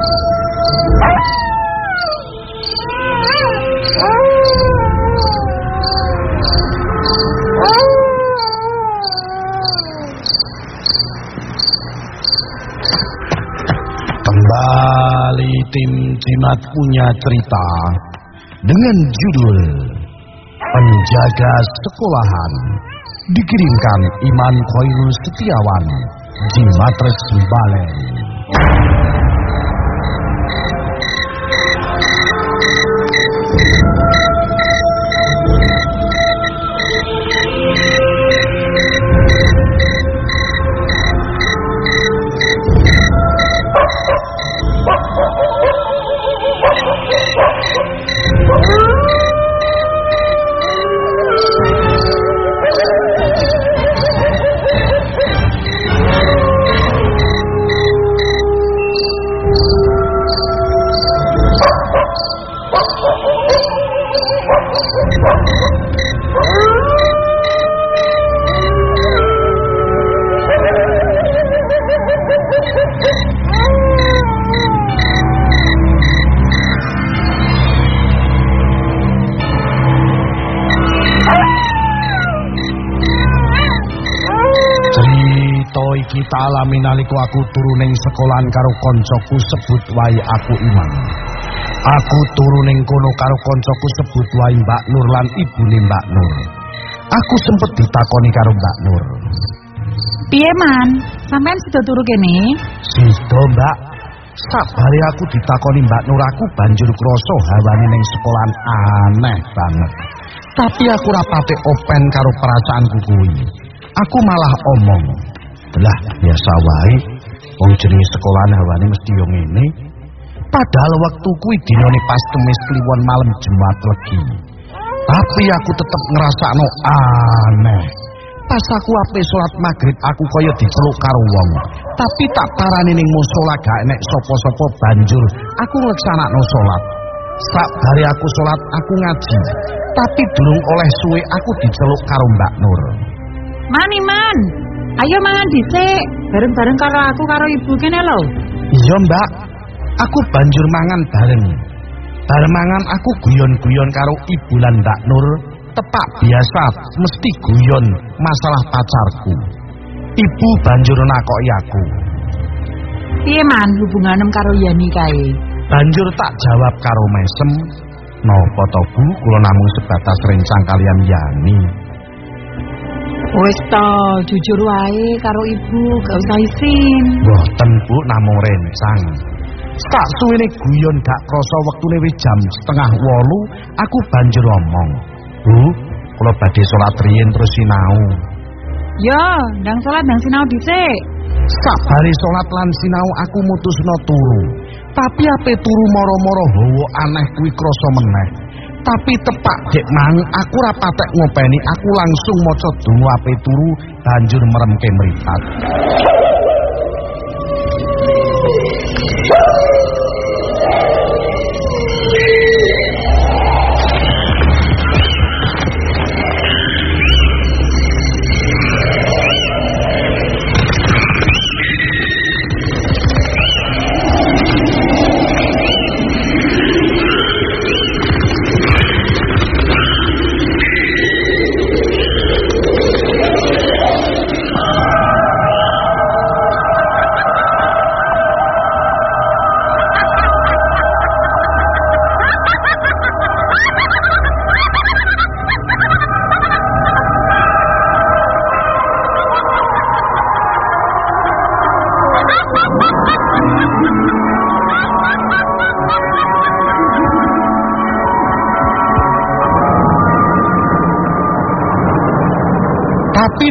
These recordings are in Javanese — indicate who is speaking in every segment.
Speaker 1: Kembali tim Jimat punya cerita dengan judul Penjaga Sekolahan dikirimkan Iman Khairul Setiawan Jimatres Balen. Iki tak alami nalika aku turu ning sekolahan karo koncoku sebut wae aku Iman. Aku turu ning kono karo koncoku sebut wae Mbak Nur lan ibune Mbak Nur. Aku sempet ditakoni karo Mbak Nur.
Speaker 2: Piye man? Sampean sudah turu kene?
Speaker 1: Sido Mbak, sabare aku ditakoni Mbak Nur aku banjur krasa hawane ning sekolahan aneh banget. Tapi aku rapate open karo perasaanku kuwi. Aku malah omong, "Lah, biasa wae. Wong jenenge sekolahan hawane mesti yo ngene." Padahal waktu kuwi dinane pas kemis kliwon malam Jumat legi. Tapi aku tetep ngrasakno aneh. Pas aku ape salat maghrib aku kaya diceluk karo wong. Tapi tak parani ning musala gak enek sapa-sapa banjur aku ngleksanakno salat. Sakbare aku salat aku ngaji. Tapi durung oleh suwe aku diceluk karo Mbak Nur.
Speaker 2: Man Iman, ayo mangan dhisik. Bareng-bareng karo aku karo ibu kene lho.
Speaker 1: Iya, Mbak. Aku banjur mangan bareng. Bareng mangan aku guyon-guyon karo ibu lan Mbak Nur. Tepak biasa, mesti guyon masalah pacarku. Ibu banjur nakoki aku.
Speaker 2: Piye man hubunganem karo Yani kae?
Speaker 1: Banjur tak jawab karo mesem, "Napa to, Bu? Kula namung sebatas rencang kalian Yani."
Speaker 2: Wis to, jujur wae karo ibu, gak usah isin.
Speaker 1: Mboten, Bu, namung rencang. Tak suwene guyon gak krasa wektune wis jam setengah wolu, aku banjur ngomong, "Bu, kula badhe salat riyin terus sinau."
Speaker 2: Yo, ndang salat ndang sinau dhisik.
Speaker 1: Sabare salat lan sinau aku mutusno turu. Tapi ape turu moro-moro hawa aneh kuwi krasa meneh. Tapi tepak dek mang aku ora patek ngopeni, aku langsung maca donga ape turu banjur meremke mripat.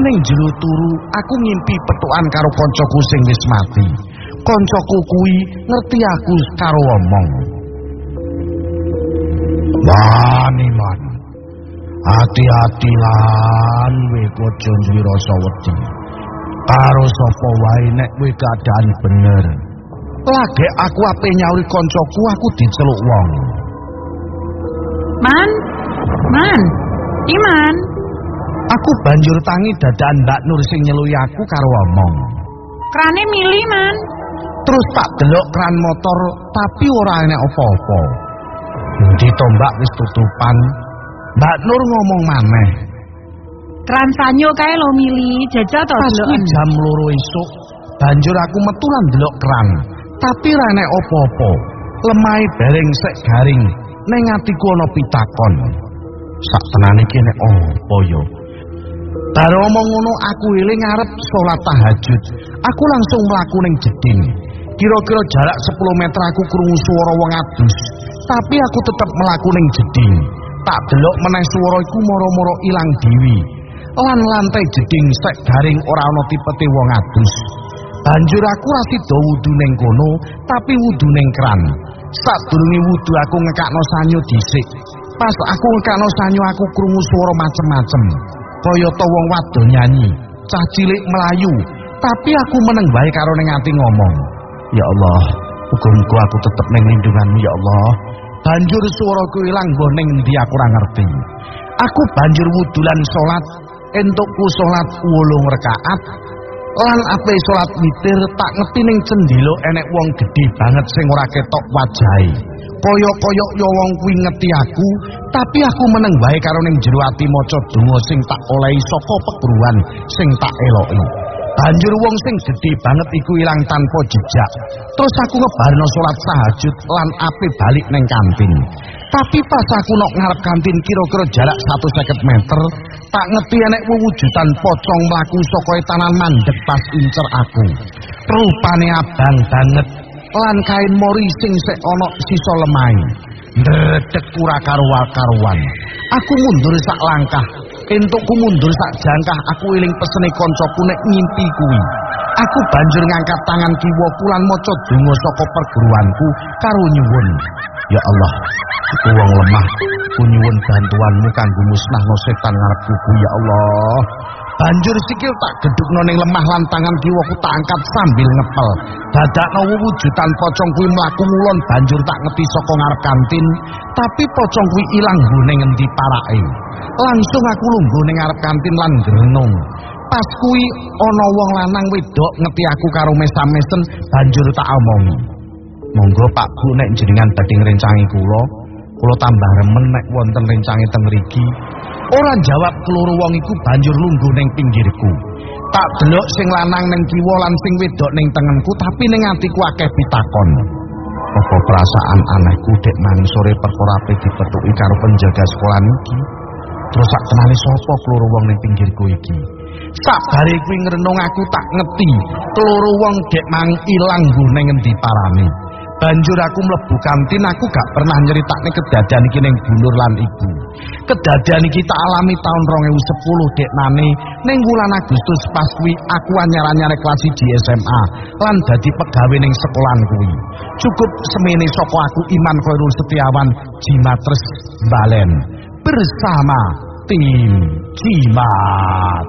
Speaker 1: Ning jero turu aku ngimpi petukan karo koncoku sing wis mati. Koncoku kuwi ngerti aku karo omong. Wani man. Hati-hati lan we aja duwe rasa wedi. Karo sapa wae nek kowe keadaan bener. Lagi aku ape nyauri koncoku aku diceluk wong.
Speaker 2: Man, man, Iman.
Speaker 1: Aku banjur tangi dadaan Mbak Nur sing nyelui aku karo omong.
Speaker 2: Krane milih man.
Speaker 1: Terus tak delok kran motor tapi ora enek apa-apa. Endi to Mbak wis tutupan? Mbak Nur ngomong maneh.
Speaker 2: Kran sanyo kae lo mili, jajal to deloken.
Speaker 1: jam loro esuk, banjur aku metu lan delok kran. Tapi ra enek apa-apa. Lemahe dereng sek garing. Ning atiku ana pitakon. Sak tenane iki nek apa ya? Bar omong ngono aku eling arep salat tahajud. Aku langsung mlaku ning jeding. Kira-kira jarak 10 meter aku krungu swara wong adus. Tapi aku tetep mlaku ning jeding. Tak delok meneh swara iku moro-moro ilang dewi. Lan lantai jeding sek garing ora ana tipete wong adus. Banjur aku ra sida wudu ning kono, tapi wudu ning kran. Sadurunge wudu aku ngekakno sanyo dhisik. Pas aku ngekakno sanyo aku krungu swara macem-macem. Kayata wong wadon nyanyi, cah cilik melayu, tapi aku meneng wae karo ning ati ngomong. Ya Allah, muga-muga aku tetep ning lindunganmu ya Allah. Banjur swaraku ilang mbah ning endi aku ora ngerti. Aku banjur wudu lan salat, entukku salat 8 rakaat. Lan ape salat witir tak ngerti ning cendhela enek wong gedhe banget sing ora ketok wajahe. Kaya-kaya ya wong kuwi ngerti aku, tapi aku meneng wae karo ning jero ati maca donga sing tak olehi saka pegruan sing tak eloki. Banjur wong sing gedhe banget iku ilang tanpa jejak. Terus aku ngebarno salat tahajud lan ape balik ning kantin. Tapi pas aku nok ngarep kantin kira-kira jarak 150 meter, tak ngerti enek wujudan pocong mlaku saka etanan mandek pas incer aku. Rupane abang banget lan kain mori sing sek ana sisa lemahe. Ndredeg ora karuan-karuan. Aku mundur sak langkah, entukku mundur sak jangkah aku eling pesene koncoku nek ngimpi kuwi. Aku banjur ngangkat tangan kiwaku lan maca donga saka perguruanku karo nyuwun. Ya Allah, aku wong lemah, ku nyuwun bantuanmu kanggo musnahno setan ngarepku ku ya Allah. Banjur sikil tak gedukno ning lemah lan tangan kiwaku tak angkat sambil ngepel. Dadakno wujudan pocong kuwi mlaku ngulon banjur tak ngeti saka ngarep kantin, tapi pocong kuwi ilang nggone ngendi parake. Langsung aku lungguh ning ngarep kantin lan ngrenung. Pas kuwi ana wong lanang wedok ngeti aku karo mesam-mesen banjur tak omongi. Monggo Pak Bu nek jenengan badhe ngrencangi kula, kula tambah remen nek wonten rencange teng mriki. Ora jawab keloro wong iku banjur lungguh ning pinggirku. Tak delok sing lanang ning kiwa lan sing wedok ning tengenku tapi ning atiku akeh pitakon. Apa perasaan anehku dek nang sore perkara ape dipethuki karo penjaga sekolah iki? Terus sak tenane sapa keloro wong ning pinggirku iki? Sak bare kuwi ngrenung aku tak ngeti, keloro wong dek mang ilang nggo ning endi parane. Banjur aku mlebu kantin aku gak pernah nyeritakne kedadian iki ning Bunur lan Ibu. Kedadian iki tak alami tahun 2010 dek nane ning wulan Agustus pas kuwi aku anyar-anyar kelas di SMA lan dadi pegawe ning sekolahan kuwi. Cukup semene saka aku Iman Khairul Setiawan Jimatres Balen bersama tim Jimat.